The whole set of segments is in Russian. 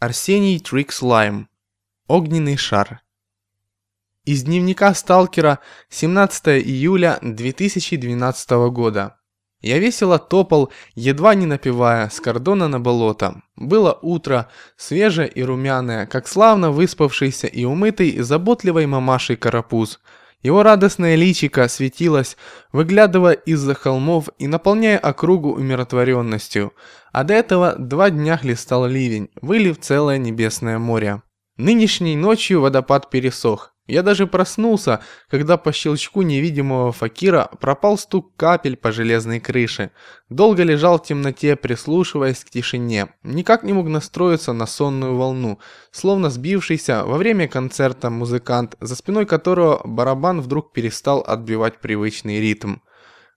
Арсений Трикслайм. Огненный шар. Из дневника сталкера 17 июля 2012 года. Я весело топал, едва не напевая, с кордона на болото. Было утро, свежее и румяное, как славно выспавшийся и умытый заботливой мамашей карапуз – его радостное личико светилось, выглядывая из-за холмов и наполняя округу умиротворенностью. А до этого два дня хлестал ливень, вылив целое небесное море. Нынешней ночью водопад пересох. Я даже проснулся, когда по щелчку невидимого факира пропал стук капель по железной крыше. Долго лежал в темноте, прислушиваясь к тишине. Никак не мог настроиться на сонную волну, словно сбившийся во время концерта музыкант, за спиной которого барабан вдруг перестал отбивать привычный ритм.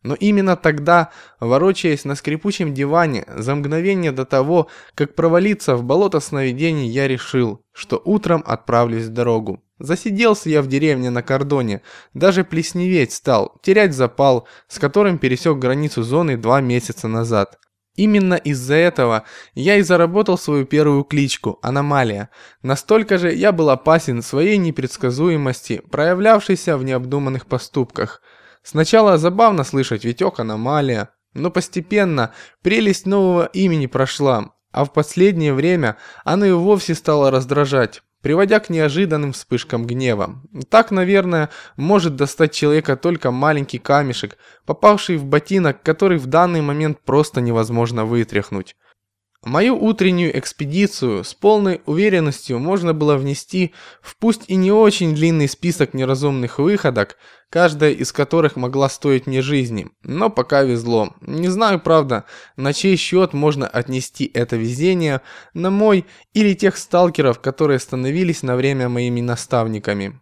Но именно тогда, ворочаясь на скрипучем диване, за мгновение до того, как провалиться в болото сновидений, я решил, что утром отправлюсь в дорогу. Засиделся я в деревне на кордоне, даже плесневеть стал, терять запал, с которым пересек границу зоны два месяца назад. Именно из-за этого я и заработал свою первую кличку – Аномалия. Настолько же я был опасен своей непредсказуемости, проявлявшейся в необдуманных поступках. Сначала забавно слышать Витек Аномалия, но постепенно прелесть нового имени прошла, а в последнее время оно и вовсе стало раздражать приводя к неожиданным вспышкам гнева. Так, наверное, может достать человека только маленький камешек, попавший в ботинок, который в данный момент просто невозможно вытряхнуть. Мою утреннюю экспедицию с полной уверенностью можно было внести в пусть и не очень длинный список неразумных выходок, каждая из которых могла стоить мне жизни, но пока везло. Не знаю, правда, на чей счет можно отнести это везение, на мой или тех сталкеров, которые становились на время моими наставниками.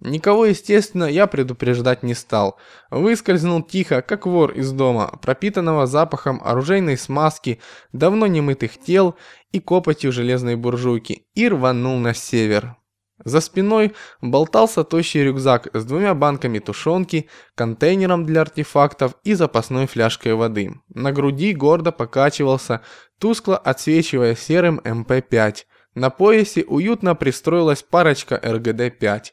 Никого, естественно, я предупреждать не стал. Выскользнул тихо, как вор из дома, пропитанного запахом оружейной смазки, давно немытых тел и копотью железной буржуйки, и рванул на север. За спиной болтался тощий рюкзак с двумя банками тушенки, контейнером для артефактов и запасной фляжкой воды. На груди гордо покачивался, тускло отсвечивая серым МП-5. На поясе уютно пристроилась парочка РГД-5.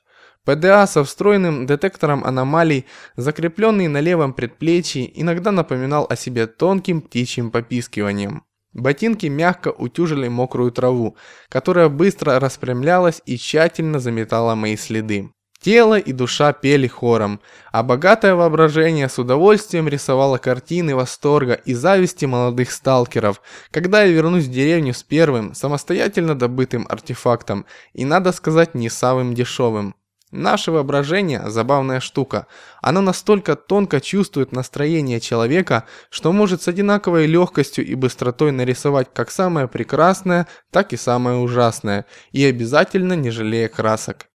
ПДА со встроенным детектором аномалий, закрепленный на левом предплечье, иногда напоминал о себе тонким птичьим попискиванием. Ботинки мягко утюжили мокрую траву, которая быстро распрямлялась и тщательно заметала мои следы. Тело и душа пели хором, а богатое воображение с удовольствием рисовало картины восторга и зависти молодых сталкеров, когда я вернусь в деревню с первым, самостоятельно добытым артефактом, и, надо сказать, не самым дешевым. Наше воображение – забавная штука. Оно настолько тонко чувствует настроение человека, что может с одинаковой легкостью и быстротой нарисовать как самое прекрасное, так и самое ужасное, и обязательно не жалея красок.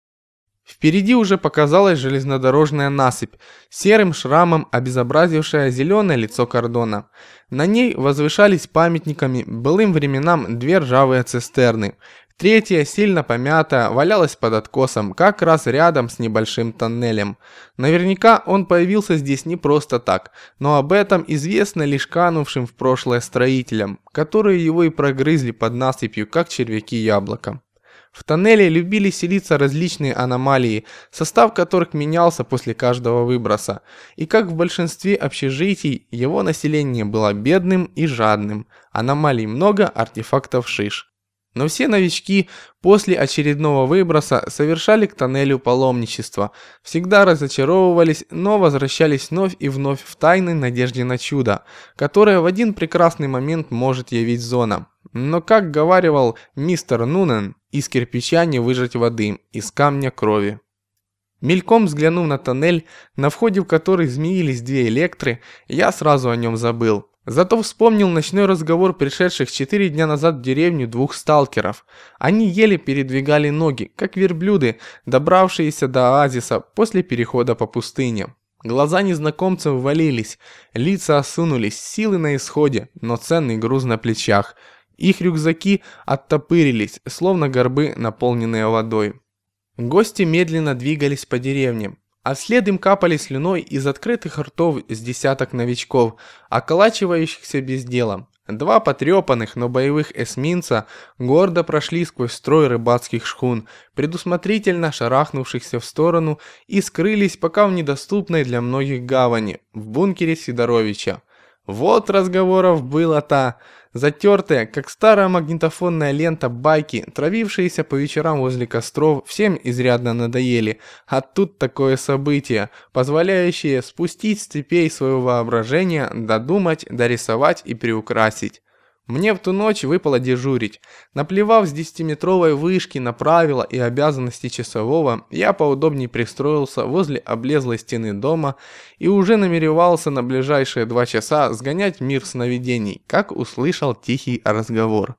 Впереди уже показалась железнодорожная насыпь, серым шрамом обезобразившая зеленое лицо кордона. На ней возвышались памятниками былым временам две ржавые цистерны. Третья, сильно помятая, валялась под откосом, как раз рядом с небольшим тоннелем. Наверняка он появился здесь не просто так, но об этом известно лишь канувшим в прошлое строителям, которые его и прогрызли под насыпью, как червяки яблока. В тоннеле любили селиться различные аномалии, состав которых менялся после каждого выброса. И как в большинстве общежитий, его население было бедным и жадным. Аномалий много, артефактов шиш. Но все новички после очередного выброса совершали к тоннелю паломничество, всегда разочаровывались, но возвращались вновь и вновь в тайной надежде на чудо, которое в один прекрасный момент может явить зона. Но как говаривал мистер Нунен, из кирпича не выжать воды, из камня крови. Мельком взглянув на тоннель, на входе в который змеились две электры, я сразу о нем забыл. Зато вспомнил ночной разговор пришедших четыре дня назад в деревню двух сталкеров. Они еле передвигали ноги, как верблюды, добравшиеся до оазиса после перехода по пустыне. Глаза незнакомцев валились, лица осунулись, силы на исходе, но ценный груз на плечах. Их рюкзаки оттопырились, словно горбы, наполненные водой. Гости медленно двигались по деревне а вслед им капали слюной из открытых ртов с десяток новичков, околачивающихся без дела. Два потрепанных, но боевых эсминца гордо прошли сквозь строй рыбацких шхун, предусмотрительно шарахнувшихся в сторону, и скрылись пока в недоступной для многих гавани, в бункере Сидоровича. Вот разговоров было-то. Затертые, как старая магнитофонная лента байки, травившиеся по вечерам возле костров, всем изрядно надоели. А тут такое событие, позволяющее спустить с цепей свое воображение, додумать, дорисовать и приукрасить. Мне в ту ночь выпало дежурить. Наплевав с десятиметровой вышки на правила и обязанности часового, я поудобнее пристроился возле облезлой стены дома и уже намеревался на ближайшие два часа сгонять мир сновидений, как услышал тихий разговор.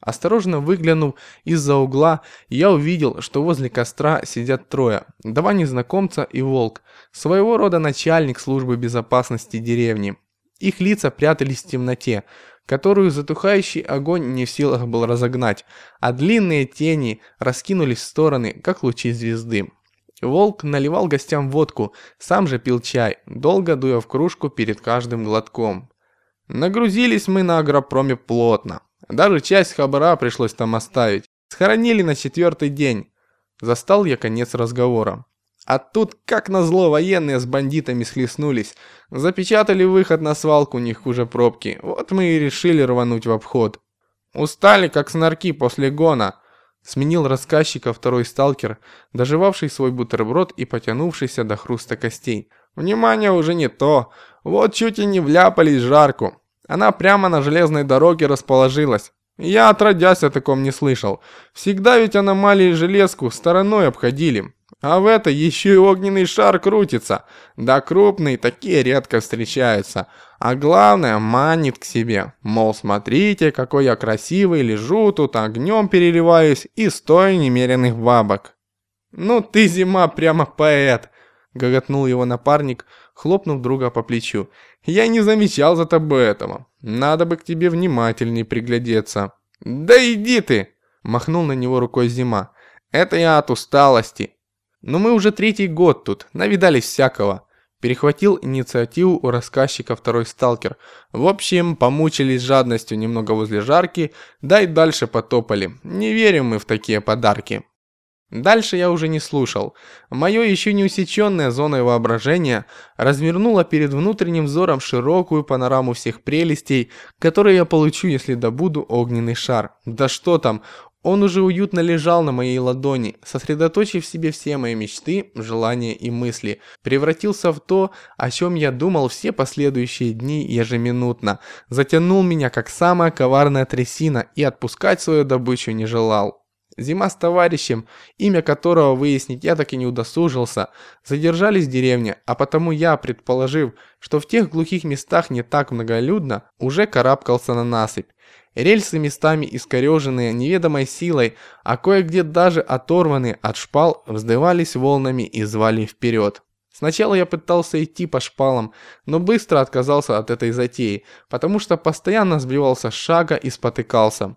Осторожно выглянув из-за угла, я увидел, что возле костра сидят трое, два незнакомца и волк, своего рода начальник службы безопасности деревни. Их лица прятались в темноте, которую затухающий огонь не в силах был разогнать, а длинные тени раскинулись в стороны, как лучи звезды. Волк наливал гостям водку, сам же пил чай, долго дуя в кружку перед каждым глотком. Нагрузились мы на агропроме плотно. Даже часть хабара пришлось там оставить. Схоронили на четвертый день. Застал я конец разговора. А тут, как назло, военные с бандитами схлестнулись. Запечатали выход на свалку, не хуже пробки. Вот мы и решили рвануть в обход. Устали, как снорки после гона. Сменил рассказчика второй сталкер, доживавший свой бутерброд и потянувшийся до хруста костей. Внимание уже не то. Вот чуть и не вляпались в жарку. Она прямо на железной дороге расположилась. Я отродясь о таком не слышал. Всегда ведь аномалии железку стороной обходили. А в это еще и огненный шар крутится. Да крупные такие редко встречаются. А главное, манит к себе. Мол, смотрите, какой я красивый, лежу тут, огнем переливаюсь и стою немеренных бабок. Ну ты, зима, прямо поэт. Гоготнул его напарник, хлопнув друга по плечу. Я не замечал за тобой этого. Надо бы к тебе внимательней приглядеться. Да иди ты! Махнул на него рукой зима. Это я от усталости. Но мы уже третий год тут, навидались всякого. Перехватил инициативу у рассказчика второй сталкер. В общем, помучились жадностью немного возле жарки, да и дальше потопали. Не верим мы в такие подарки. Дальше я уже не слушал. Мое еще не усеченное зоной воображения развернуло перед внутренним взором широкую панораму всех прелестей, которые я получу, если добуду огненный шар. Да что там, он уже уютно лежал на моей ладони, сосредоточив в себе все мои мечты, желания и мысли, превратился в то, о чем я думал все последующие дни ежеминутно, затянул меня как самая коварная трясина и отпускать свою добычу не желал. Зима с товарищем, имя которого выяснить я так и не удосужился, задержались в деревне, а потому я, предположив, что в тех глухих местах не так многолюдно, уже карабкался на насыпь. Рельсы местами искореженные неведомой силой, а кое-где даже оторванные от шпал, вздывались волнами и звали вперед. Сначала я пытался идти по шпалам, но быстро отказался от этой затеи, потому что постоянно сбивался с шага и спотыкался.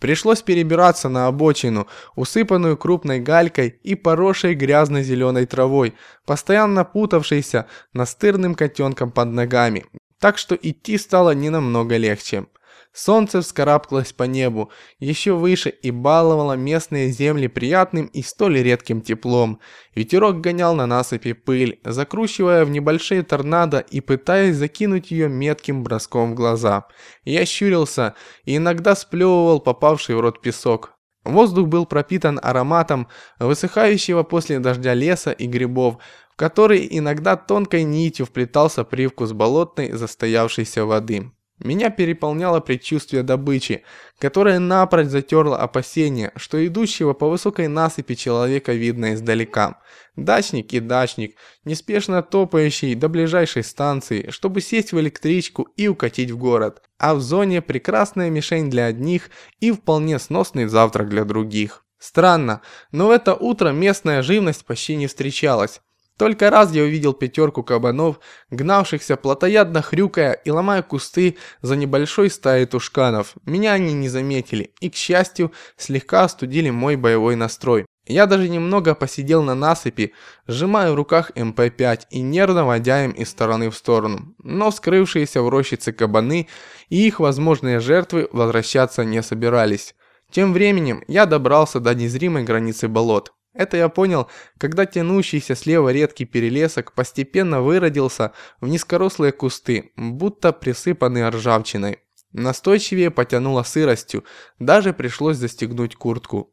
Пришлось перебираться на обочину, усыпанную крупной галькой и поросшей грязной зеленой травой, постоянно путавшейся настырным котенком под ногами, так что идти стало не намного легче. Солнце вскарабкалось по небу еще выше и баловало местные земли приятным и столь редким теплом. Ветерок гонял на насыпи пыль, закручивая в небольшие торнадо и пытаясь закинуть ее метким броском в глаза. Я щурился и иногда сплевывал попавший в рот песок. Воздух был пропитан ароматом высыхающего после дождя леса и грибов, в который иногда тонкой нитью вплетался привкус болотной застоявшейся воды. Меня переполняло предчувствие добычи, которое напрочь затерло опасение, что идущего по высокой насыпи человека видно издалека. Дачник и дачник, неспешно топающий до ближайшей станции, чтобы сесть в электричку и укатить в город. А в зоне прекрасная мишень для одних и вполне сносный завтрак для других. Странно, но в это утро местная живность почти не встречалась. Только раз я увидел пятерку кабанов, гнавшихся плотоядно хрюкая и ломая кусты за небольшой стаей тушканов. Меня они не заметили и, к счастью, слегка остудили мой боевой настрой. Я даже немного посидел на насыпи, сжимая в руках МП-5 и нервно водя им из стороны в сторону. Но скрывшиеся в рощице кабаны и их возможные жертвы возвращаться не собирались. Тем временем я добрался до незримой границы болот. Это я понял, когда тянущийся слева редкий перелесок постепенно выродился в низкорослые кусты, будто присыпанные ржавчиной. Настойчивее потянуло сыростью, даже пришлось застегнуть куртку.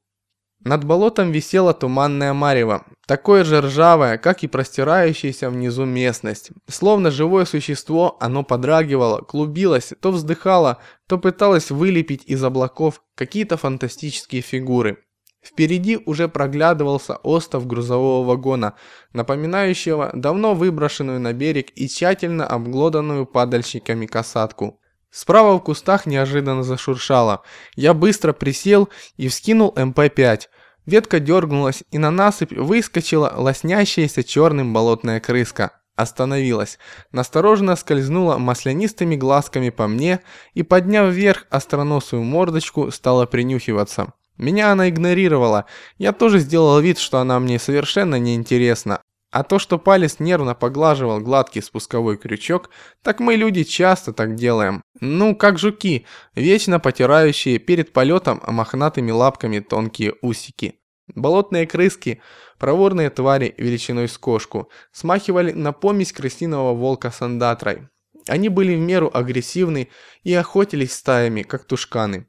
Над болотом висела туманная марево, такое же ржавое, как и простирающаяся внизу местность. Словно живое существо, оно подрагивало, клубилось, то вздыхало, то пыталось вылепить из облаков какие-то фантастические фигуры. Впереди уже проглядывался остов грузового вагона, напоминающего давно выброшенную на берег и тщательно обглоданную падальщиками касатку. Справа в кустах неожиданно зашуршало. Я быстро присел и вскинул МП-5. Ветка дергнулась, и на насыпь выскочила лоснящаяся черным болотная крыска. Остановилась, настороженно скользнула маслянистыми глазками по мне и, подняв вверх остроносую мордочку, стала принюхиваться. Меня она игнорировала. Я тоже сделал вид, что она мне совершенно не интересна. А то, что палец нервно поглаживал гладкий спусковой крючок, так мы люди часто так делаем. Ну, как жуки, вечно потирающие перед полетом мохнатыми лапками тонкие усики. Болотные крыски, проворные твари величиной с кошку, смахивали на помесь крысиного волка с андатрой. Они были в меру агрессивны и охотились стаями, как тушканы.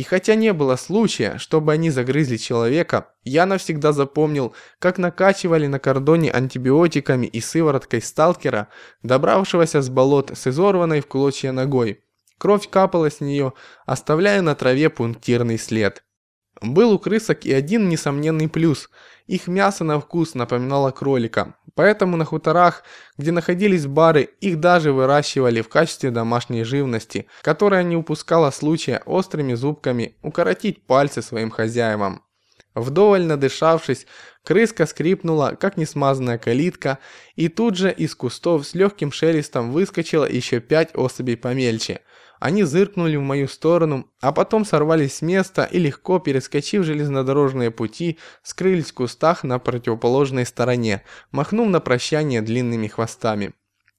И хотя не было случая, чтобы они загрызли человека, я навсегда запомнил, как накачивали на кордоне антибиотиками и сывороткой сталкера, добравшегося с болот с изорванной в клочья ногой. Кровь капала с нее, оставляя на траве пунктирный след. Был у крысок и один несомненный плюс. Их мясо на вкус напоминало кролика, поэтому на хуторах, где находились бары, их даже выращивали в качестве домашней живности, которая не упускала случая острыми зубками укоротить пальцы своим хозяевам. Вдоволь надышавшись, крыска скрипнула, как несмазанная калитка, и тут же из кустов с легким шелестом выскочило еще пять особей помельче – они зыркнули в мою сторону, а потом сорвались с места и легко перескочив железнодорожные пути, скрылись в кустах на противоположной стороне, махнув на прощание длинными хвостами.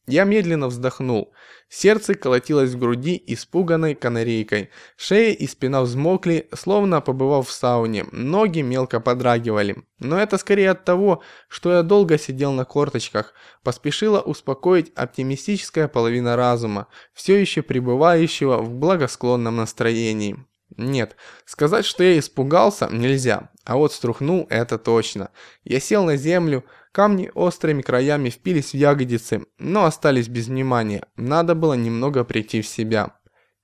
Я медленно вздохнул. Сердце колотилось в груди испуганной канарейкой. Шея и спина взмокли, словно побывав в сауне. Ноги мелко подрагивали. Но это скорее от того, что я долго сидел на корточках. Поспешила успокоить оптимистическая половина разума, все еще пребывающего в благосклонном настроении. Нет, сказать, что я испугался, нельзя, а вот струхнул это точно. Я сел на землю, камни острыми краями впились в ягодицы, но остались без внимания, надо было немного прийти в себя.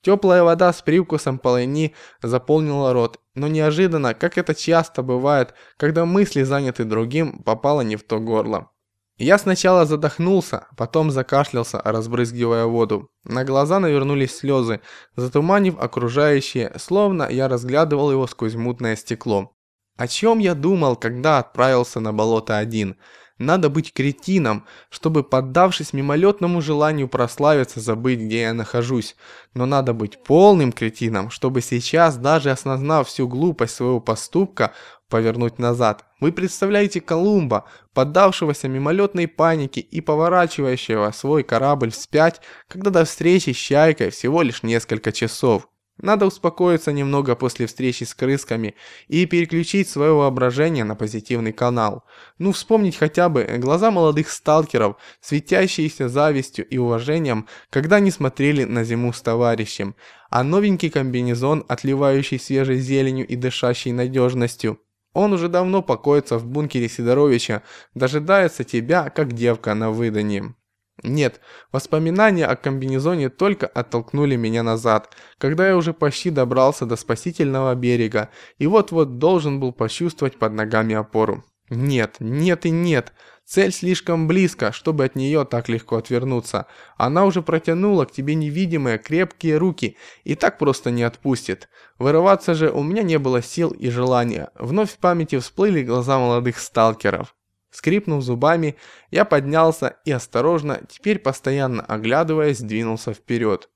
Теплая вода с привкусом полыни заполнила рот, но неожиданно, как это часто бывает, когда мысли заняты другим, попала не в то горло. Я сначала задохнулся, потом закашлялся, разбрызгивая воду. На глаза навернулись слезы, затуманив окружающее, словно я разглядывал его сквозь мутное стекло. О чем я думал, когда отправился на болото один? Надо быть кретином, чтобы, поддавшись мимолетному желанию прославиться, забыть, где я нахожусь. Но надо быть полным кретином, чтобы сейчас, даже осознав всю глупость своего поступка, повернуть назад. Вы представляете Колумба, поддавшегося мимолетной панике и поворачивающего свой корабль вспять, когда до встречи с Чайкой всего лишь несколько часов. Надо успокоиться немного после встречи с крысками и переключить свое воображение на позитивный канал. Ну, вспомнить хотя бы глаза молодых сталкеров, светящиеся завистью и уважением, когда они смотрели на зиму с товарищем, а новенький комбинезон, отливающий свежей зеленью и дышащей надежностью. Он уже давно покоится в бункере Сидоровича, дожидается тебя, как девка на выдании. Нет, воспоминания о комбинезоне только оттолкнули меня назад, когда я уже почти добрался до спасительного берега и вот-вот должен был почувствовать под ногами опору. Нет, нет и нет. Цель слишком близко, чтобы от нее так легко отвернуться. Она уже протянула к тебе невидимые крепкие руки и так просто не отпустит. Вырываться же у меня не было сил и желания. Вновь в памяти всплыли глаза молодых сталкеров. Скрипнув зубами, я поднялся и осторожно, теперь постоянно оглядываясь, двинулся вперед.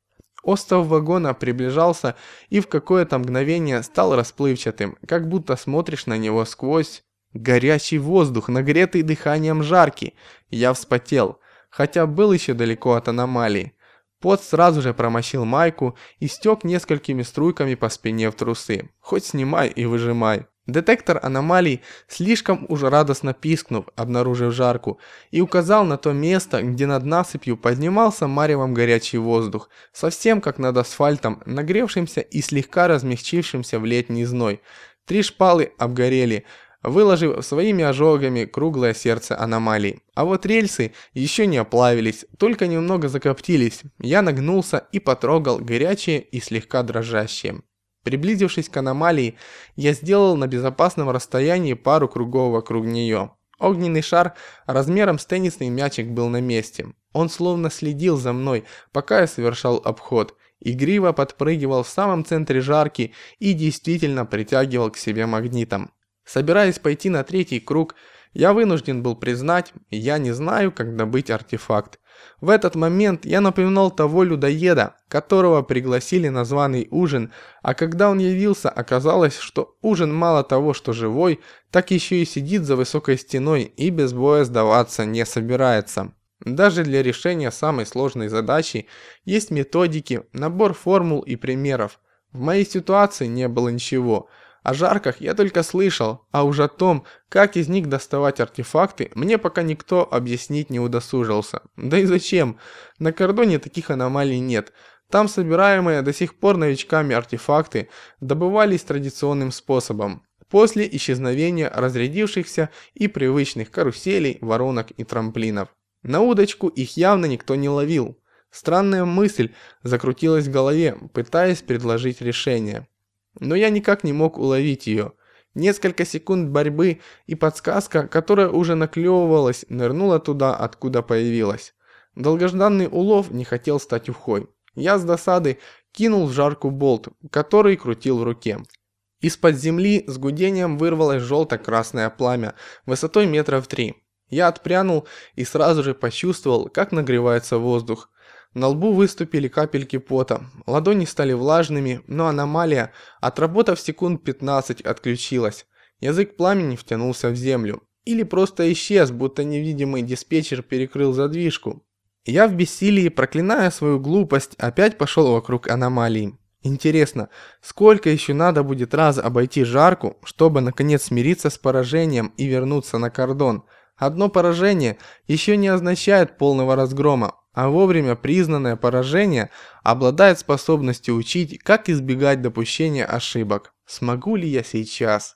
Остов вагона приближался и в какое-то мгновение стал расплывчатым, как будто смотришь на него сквозь Горячий воздух, нагретый дыханием жаркий. Я вспотел, хотя был еще далеко от аномалии. Пот сразу же промочил майку и стек несколькими струйками по спине в трусы. Хоть снимай и выжимай. Детектор аномалий слишком уж радостно пискнув, обнаружив жарку, и указал на то место, где над насыпью поднимался маревом горячий воздух, совсем как над асфальтом, нагревшимся и слегка размягчившимся в летний зной. Три шпалы обгорели, выложив своими ожогами круглое сердце аномалии. А вот рельсы еще не оплавились, только немного закоптились. Я нагнулся и потрогал горячие и слегка дрожащие. Приблизившись к аномалии, я сделал на безопасном расстоянии пару кругов вокруг нее. Огненный шар размером с теннисный мячик был на месте. Он словно следил за мной, пока я совершал обход. Игриво подпрыгивал в самом центре жарки и действительно притягивал к себе магнитом. Собираясь пойти на третий круг, я вынужден был признать, я не знаю, как добыть артефакт. В этот момент я напоминал того людоеда, которого пригласили на званый ужин, а когда он явился, оказалось, что ужин мало того, что живой, так еще и сидит за высокой стеной и без боя сдаваться не собирается. Даже для решения самой сложной задачи есть методики, набор формул и примеров. В моей ситуации не было ничего – о жарках я только слышал, а уж о том, как из них доставать артефакты, мне пока никто объяснить не удосужился. Да и зачем? На кордоне таких аномалий нет. Там собираемые до сих пор новичками артефакты добывались традиционным способом. После исчезновения разрядившихся и привычных каруселей, воронок и трамплинов. На удочку их явно никто не ловил. Странная мысль закрутилась в голове, пытаясь предложить решение. Но я никак не мог уловить ее. Несколько секунд борьбы и подсказка, которая уже наклевывалась, нырнула туда, откуда появилась. Долгожданный улов не хотел стать ухой. Я с досады кинул в жарку болт, который крутил в руке. Из-под земли с гудением вырвалось желто-красное пламя, высотой метров три. Я отпрянул и сразу же почувствовал, как нагревается воздух. На лбу выступили капельки пота, ладони стали влажными, но аномалия, отработав секунд 15, отключилась. Язык пламени втянулся в землю. Или просто исчез, будто невидимый диспетчер перекрыл задвижку. Я в бессилии, проклиная свою глупость, опять пошел вокруг аномалии. Интересно, сколько еще надо будет раз обойти жарку, чтобы наконец смириться с поражением и вернуться на кордон? Одно поражение еще не означает полного разгрома, а вовремя признанное поражение обладает способностью учить, как избегать допущения ошибок. Смогу ли я сейчас?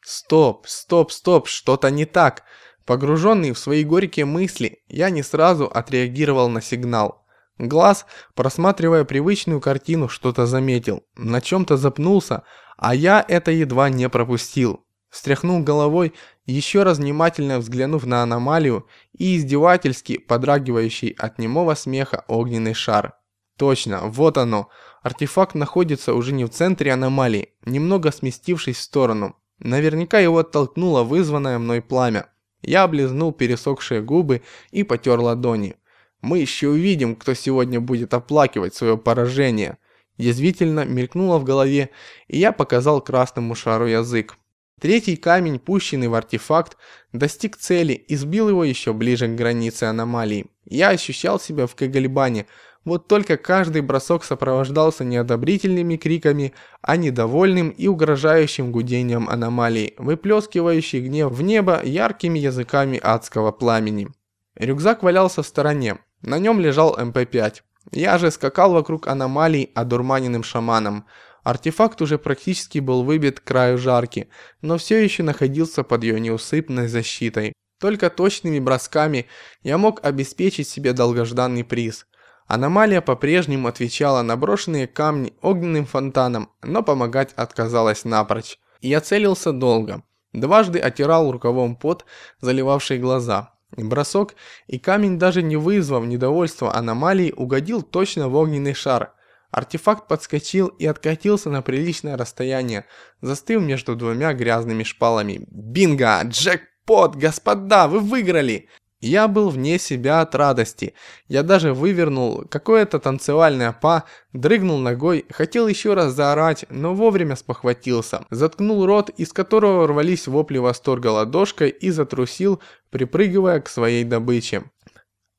Стоп, стоп, стоп, что-то не так. Погруженный в свои горькие мысли, я не сразу отреагировал на сигнал. Глаз, просматривая привычную картину, что-то заметил, на чем-то запнулся, а я это едва не пропустил. Встряхнул головой, еще раз внимательно взглянув на аномалию и издевательски подрагивающий от немого смеха огненный шар. Точно, вот оно. Артефакт находится уже не в центре аномалии, немного сместившись в сторону. Наверняка его оттолкнуло вызванное мной пламя. Я облизнул пересохшие губы и потер ладони. Мы еще увидим, кто сегодня будет оплакивать свое поражение. Язвительно мелькнуло в голове, и я показал красному шару язык. Третий камень, пущенный в артефакт, достиг цели и сбил его еще ближе к границе аномалии. Я ощущал себя в Кагальбане, вот только каждый бросок сопровождался неодобрительными криками, а недовольным и угрожающим гудением аномалии, выплескивающей гнев в небо яркими языками адского пламени. Рюкзак валялся в стороне, на нем лежал МП-5. Эм Я же скакал вокруг аномалий одурманенным шаманом, Артефакт уже практически был выбит к краю жарки, но все еще находился под ее неусыпной защитой. Только точными бросками я мог обеспечить себе долгожданный приз. Аномалия по-прежнему отвечала на брошенные камни огненным фонтаном, но помогать отказалась напрочь. Я целился долго. Дважды отирал рукавом пот, заливавший глаза. Бросок, и камень даже не вызвав недовольства аномалии, угодил точно в огненный шар, Артефакт подскочил и откатился на приличное расстояние, застыв между двумя грязными шпалами. «Бинго! Джекпот! Господа, вы выиграли!» Я был вне себя от радости. Я даже вывернул какое-то танцевальное па, дрыгнул ногой, хотел еще раз заорать, но вовремя спохватился. Заткнул рот, из которого рвались вопли восторга ладошкой и затрусил, припрыгивая к своей добыче.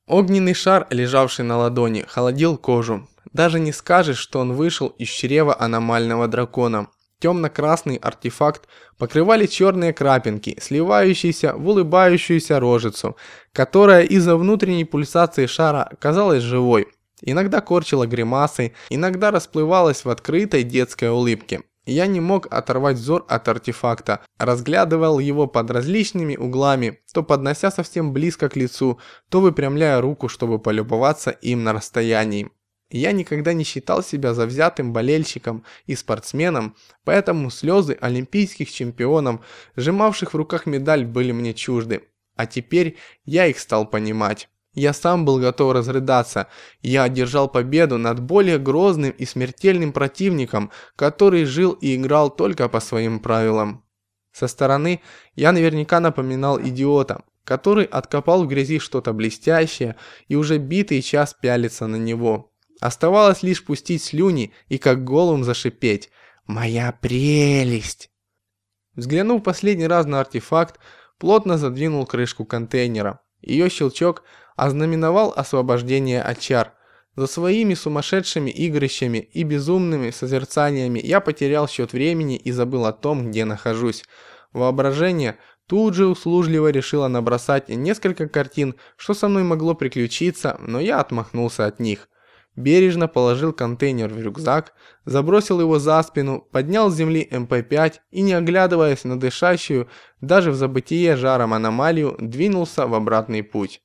Огненный шар, лежавший на ладони, холодил кожу. Даже не скажешь, что он вышел из чрева аномального дракона. Темно-красный артефакт покрывали черные крапинки, сливающиеся в улыбающуюся рожицу, которая из-за внутренней пульсации шара казалась живой. Иногда корчила гримасы, иногда расплывалась в открытой детской улыбке. Я не мог оторвать взор от артефакта, разглядывал его под различными углами, то поднося совсем близко к лицу, то выпрямляя руку, чтобы полюбоваться им на расстоянии. Я никогда не считал себя завзятым болельщиком и спортсменом, поэтому слезы олимпийских чемпионов, сжимавших в руках медаль, были мне чужды. А теперь я их стал понимать. Я сам был готов разрыдаться. Я одержал победу над более грозным и смертельным противником, который жил и играл только по своим правилам. Со стороны я наверняка напоминал идиота, который откопал в грязи что-то блестящее и уже битый час пялится на него. Оставалось лишь пустить слюни и как голым зашипеть «Моя прелесть!». Взглянув последний раз на артефакт, плотно задвинул крышку контейнера. Ее щелчок ознаменовал освобождение от чар. За своими сумасшедшими игрищами и безумными созерцаниями я потерял счет времени и забыл о том, где нахожусь. Воображение тут же услужливо решило набросать несколько картин, что со мной могло приключиться, но я отмахнулся от них. Бережно положил контейнер в рюкзак, забросил его за спину, поднял с земли МП-5 и, не оглядываясь на дышащую, даже в забытие жаром аномалию, двинулся в обратный путь.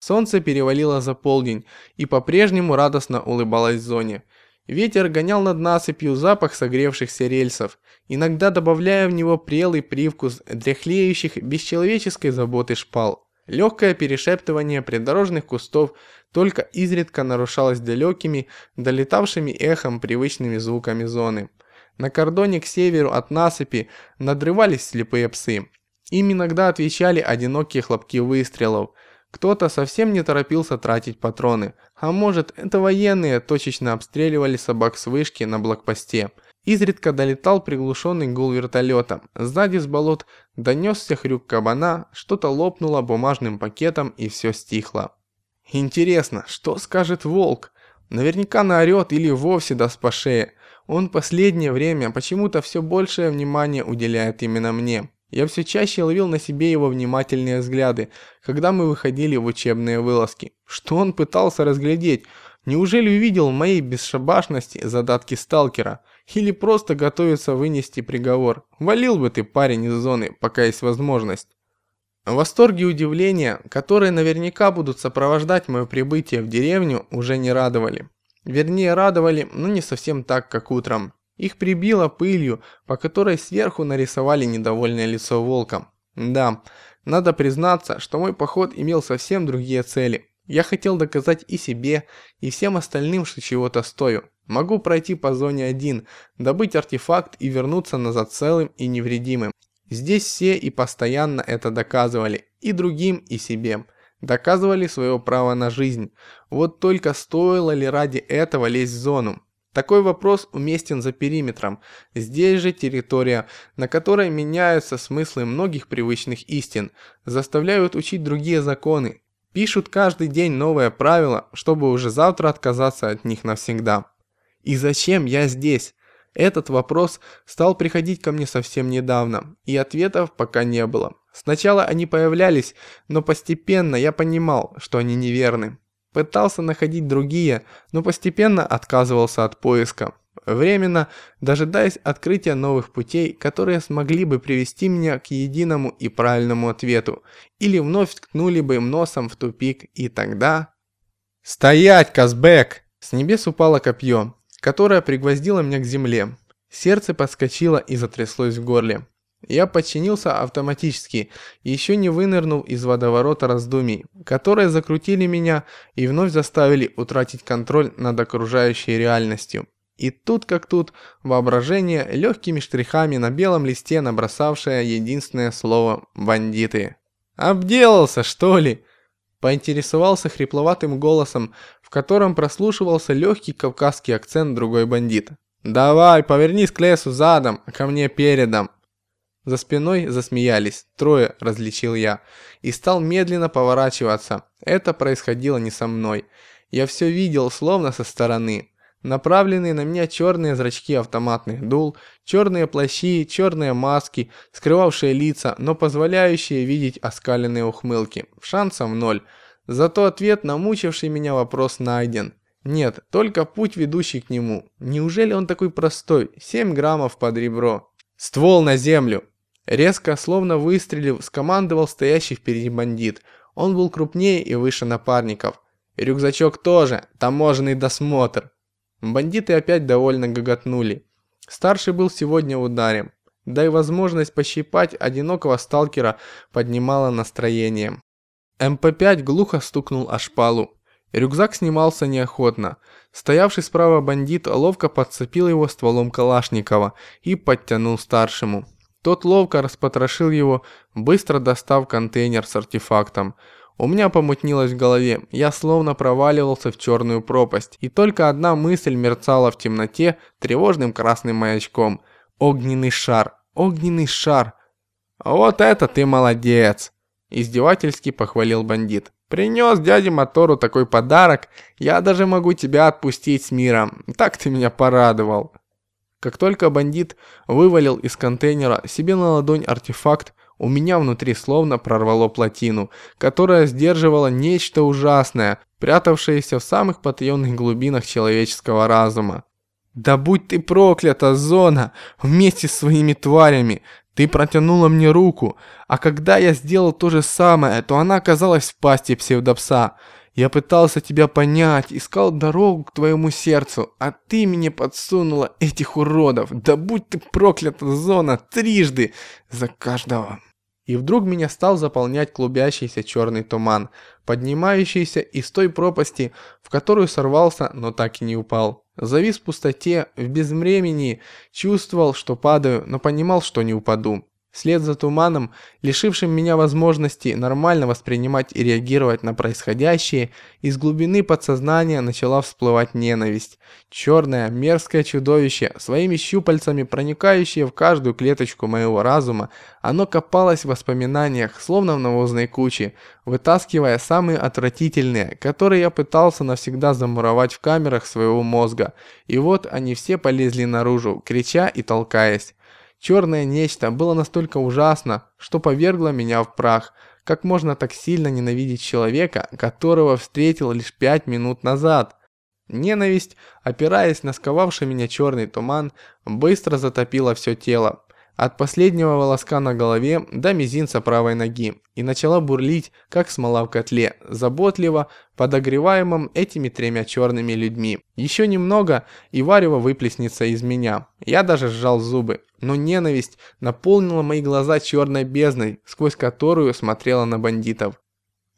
Солнце перевалило за полдень и по-прежнему радостно улыбалось зоне. Ветер гонял над насыпью запах согревшихся рельсов, иногда добавляя в него прелый привкус дряхлеющих бесчеловеческой заботы шпал. Легкое перешептывание придорожных кустов только изредка нарушалось далекими, долетавшими эхом привычными звуками зоны. На кордоне к северу от насыпи надрывались слепые псы. Им иногда отвечали одинокие хлопки выстрелов. Кто-то совсем не торопился тратить патроны, а может это военные точечно обстреливали собак с вышки на блокпосте – Изредка долетал приглушенный гул вертолета. Сзади с болот донесся хрюк кабана, что-то лопнуло бумажным пакетом и все стихло. Интересно, что скажет волк? Наверняка наорет или вовсе даст по шее. Он последнее время почему-то все большее внимание уделяет именно мне. Я все чаще ловил на себе его внимательные взгляды, когда мы выходили в учебные вылазки. Что он пытался разглядеть? Неужели увидел в моей бесшабашности задатки сталкера? Или просто готовится вынести приговор? Валил бы ты, парень, из зоны, пока есть возможность. Восторги и удивления, которые наверняка будут сопровождать мое прибытие в деревню, уже не радовали. Вернее, радовали, но не совсем так, как утром. Их прибило пылью, по которой сверху нарисовали недовольное лицо волка. Да, надо признаться, что мой поход имел совсем другие цели. Я хотел доказать и себе, и всем остальным, что чего-то стою. Могу пройти по зоне 1, добыть артефакт и вернуться назад целым и невредимым. Здесь все и постоянно это доказывали, и другим, и себе. Доказывали свое право на жизнь. Вот только стоило ли ради этого лезть в зону? Такой вопрос уместен за периметром. Здесь же территория, на которой меняются смыслы многих привычных истин, заставляют учить другие законы, Пишут каждый день новые правила, чтобы уже завтра отказаться от них навсегда. И зачем я здесь? Этот вопрос стал приходить ко мне совсем недавно, и ответов пока не было. Сначала они появлялись, но постепенно я понимал, что они неверны. Пытался находить другие, но постепенно отказывался от поиска. Временно дожидаясь открытия новых путей, которые смогли бы привести меня к единому и правильному ответу, или вновь ткнули бы носом в тупик, и тогда... «Стоять, Казбек!» С небес упало копье, которое пригвоздило меня к земле. Сердце подскочило и затряслось в горле. Я подчинился автоматически, еще не вынырнув из водоворота раздумий, которые закрутили меня и вновь заставили утратить контроль над окружающей реальностью. И тут как тут воображение легкими штрихами на белом листе набросавшее единственное слово «бандиты». «Обделался, что ли?» Поинтересовался хрипловатым голосом, в котором прослушивался легкий кавказский акцент другой бандит. «Давай, повернись к лесу задом, а ко мне передом». За спиной засмеялись, трое, различил я, и стал медленно поворачиваться. Это происходило не со мной. Я все видел, словно со стороны. Направленные на меня черные зрачки автоматных дул, черные плащи, черные маски, скрывавшие лица, но позволяющие видеть оскаленные ухмылки. Шансов ноль. Зато ответ на мучивший меня вопрос найден. Нет, только путь, ведущий к нему. Неужели он такой простой? 7 граммов под ребро. Ствол на землю. Резко, словно выстрелив, скомандовал стоящий впереди бандит. Он был крупнее и выше напарников. рюкзачок тоже, таможенный досмотр. Бандиты опять довольно гоготнули. Старший был сегодня в ударе. Да и возможность пощипать одинокого сталкера поднимала настроение. МП-5 глухо стукнул о шпалу. Рюкзак снимался неохотно. Стоявший справа бандит ловко подцепил его стволом Калашникова и подтянул старшему. Тот ловко распотрошил его, быстро достав контейнер с артефактом. У меня помутнилось в голове, я словно проваливался в черную пропасть, и только одна мысль мерцала в темноте тревожным красным маячком. Огненный шар, огненный шар. «Вот это ты молодец!» Издевательски похвалил бандит. «Принес дяде Мотору такой подарок, я даже могу тебя отпустить с миром. Так ты меня порадовал!» Как только бандит вывалил из контейнера себе на ладонь артефакт, у меня внутри словно прорвало плотину, которая сдерживала нечто ужасное, прятавшееся в самых потаенных глубинах человеческого разума. «Да будь ты проклята, Зона, вместе с своими тварями! Ты протянула мне руку, а когда я сделал то же самое, то она оказалась в пасти псевдопса. Я пытался тебя понять, искал дорогу к твоему сердцу, а ты мне подсунула этих уродов. Да будь ты проклята, Зона, трижды за каждого!» И вдруг меня стал заполнять клубящийся черный туман, поднимающийся из той пропасти, в которую сорвался, но так и не упал. Завис в пустоте, в безвремении, чувствовал, что падаю, но понимал, что не упаду. Вслед за туманом, лишившим меня возможности нормально воспринимать и реагировать на происходящее, из глубины подсознания начала всплывать ненависть. Черное, мерзкое чудовище, своими щупальцами проникающее в каждую клеточку моего разума, оно копалось в воспоминаниях, словно в навозной куче, вытаскивая самые отвратительные, которые я пытался навсегда замуровать в камерах своего мозга. И вот они все полезли наружу, крича и толкаясь. Черное нечто было настолько ужасно, что повергло меня в прах. Как можно так сильно ненавидеть человека, которого встретил лишь пять минут назад? Ненависть, опираясь на сковавший меня черный туман, быстро затопила все тело от последнего волоска на голове до мизинца правой ноги и начала бурлить, как смола в котле, заботливо подогреваемом этими тремя черными людьми. Еще немного, и варево выплеснется из меня. Я даже сжал зубы, но ненависть наполнила мои глаза черной бездной, сквозь которую смотрела на бандитов.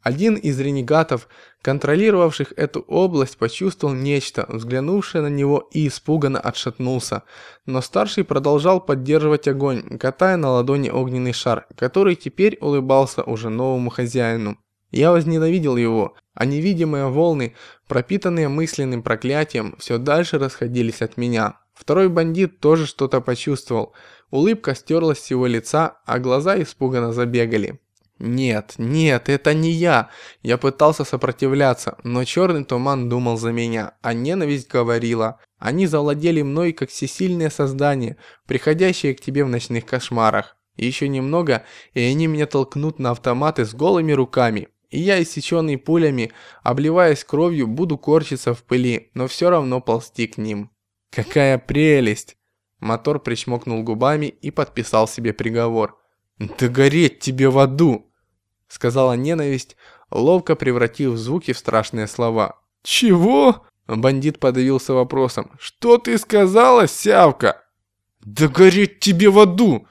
Один из ренегатов, контролировавших эту область, почувствовал нечто, взглянувшее на него и испуганно отшатнулся. Но старший продолжал поддерживать огонь, катая на ладони огненный шар, который теперь улыбался уже новому хозяину. Я возненавидел его, а невидимые волны, пропитанные мысленным проклятием, все дальше расходились от меня. Второй бандит тоже что-то почувствовал. Улыбка стерлась с его лица, а глаза испуганно забегали. Нет, нет, это не я. Я пытался сопротивляться, но черный туман думал за меня, а ненависть говорила. Они завладели мной как всесильное создание, приходящее к тебе в ночных кошмарах. Еще немного, и они меня толкнут на автоматы с голыми руками. И я, иссеченный пулями, обливаясь кровью, буду корчиться в пыли, но все равно ползти к ним. Какая прелесть! Мотор причмокнул губами и подписал себе приговор. «Да гореть тебе в аду!» Сказала ненависть, ловко превратив звуки в страшные слова. «Чего?» Бандит подавился вопросом. «Что ты сказала, сявка?» «Да гореть тебе в аду!»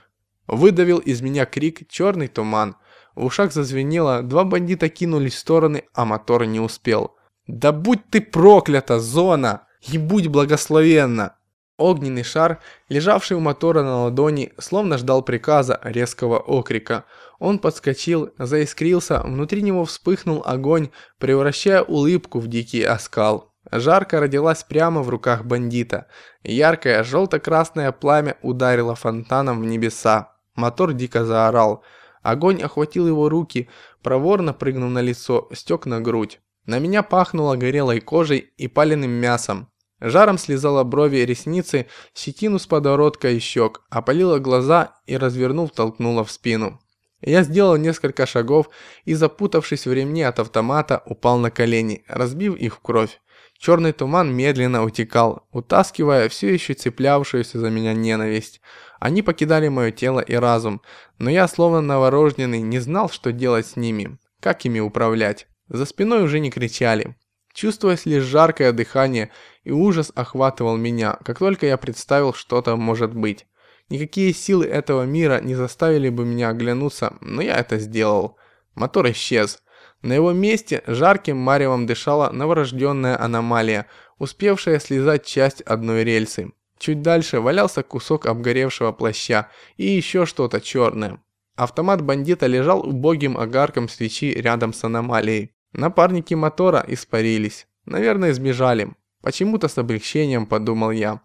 Выдавил из меня крик черный туман. В ушах зазвенело, два бандита кинулись в стороны, а мотор не успел. «Да будь ты проклята, зона! И будь благословенна!» Огненный шар, лежавший у мотора на ладони, словно ждал приказа резкого окрика. Он подскочил, заискрился, внутри него вспыхнул огонь, превращая улыбку в дикий оскал. Жарко родилась прямо в руках бандита. Яркое желто-красное пламя ударило фонтаном в небеса. Мотор дико заорал. Огонь охватил его руки, проворно прыгнул на лицо, стек на грудь. На меня пахнуло горелой кожей и паленым мясом. Жаром слезала брови и ресницы, щетину с подородка и щек, опалила глаза и, развернув, толкнула в спину. Я сделал несколько шагов и, запутавшись в ремне от автомата, упал на колени, разбив их в кровь. Черный туман медленно утекал, утаскивая все еще цеплявшуюся за меня ненависть. Они покидали мое тело и разум, но я, словно новорожденный, не знал, что делать с ними, как ими управлять. За спиной уже не кричали. Чувствуясь лишь жаркое дыхание, и ужас охватывал меня, как только я представил, что там может быть. Никакие силы этого мира не заставили бы меня оглянуться, но я это сделал. Мотор исчез. На его месте жарким маревом дышала новорожденная аномалия, успевшая слезать часть одной рельсы. Чуть дальше валялся кусок обгоревшего плаща и еще что-то черное. Автомат бандита лежал убогим огарком свечи рядом с аномалией. Напарники мотора испарились. Наверное, сбежали. Почему-то с облегчением подумал я.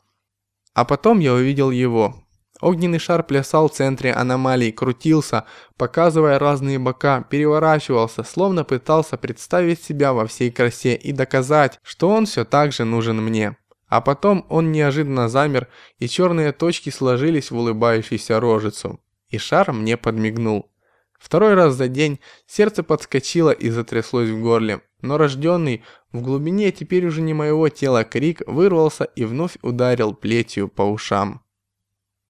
А потом я увидел его. Огненный шар плясал в центре аномалии, крутился, показывая разные бока, переворачивался, словно пытался представить себя во всей красе и доказать, что он все так же нужен мне. А потом он неожиданно замер, и черные точки сложились в улыбающуюся рожицу. И шар мне подмигнул. Второй раз за день сердце подскочило и затряслось в горле, но рожденный в глубине теперь уже не моего тела крик вырвался и вновь ударил плетью по ушам.